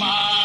my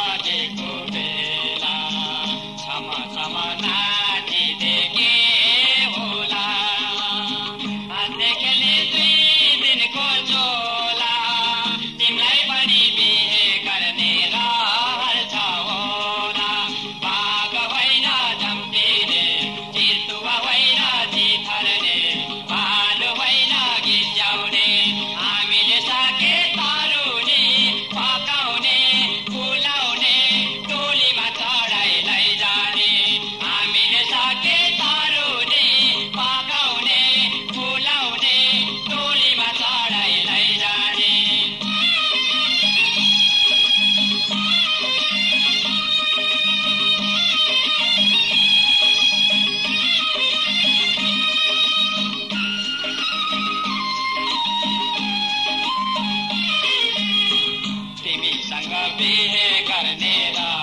got it, did I?